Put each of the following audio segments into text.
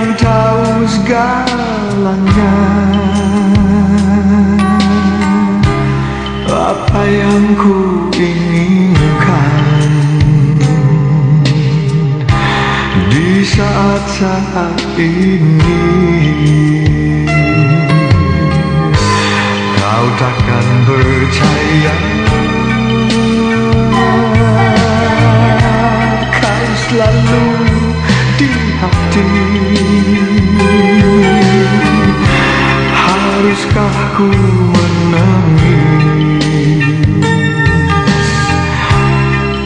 yang tahu segalanya. Apa yang ku inginkan? Di saat-saat ini Kau takkan percaya. Kau selalu di hati. Haruskah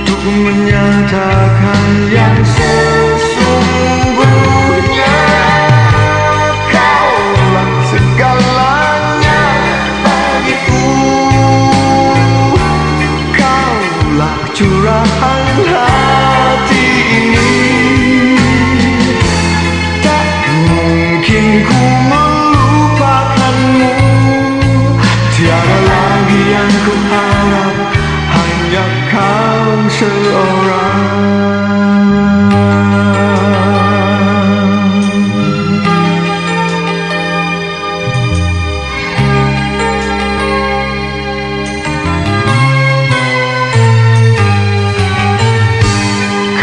ku menyatakan yang sesungguhnya Kaulah segalanya bagiku. Kaulah curahan hati true.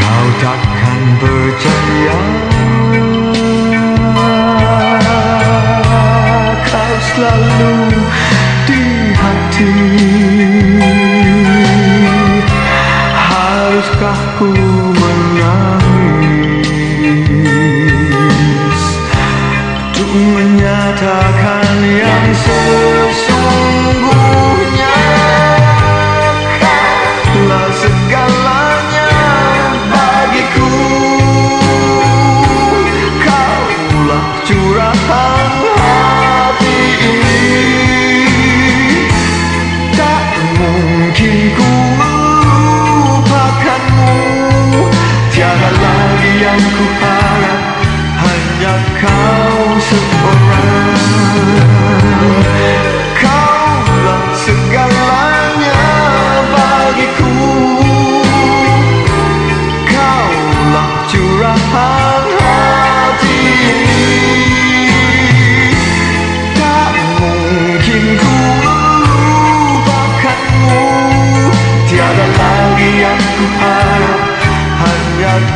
Kau takkan berjaya Kau selalu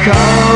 come.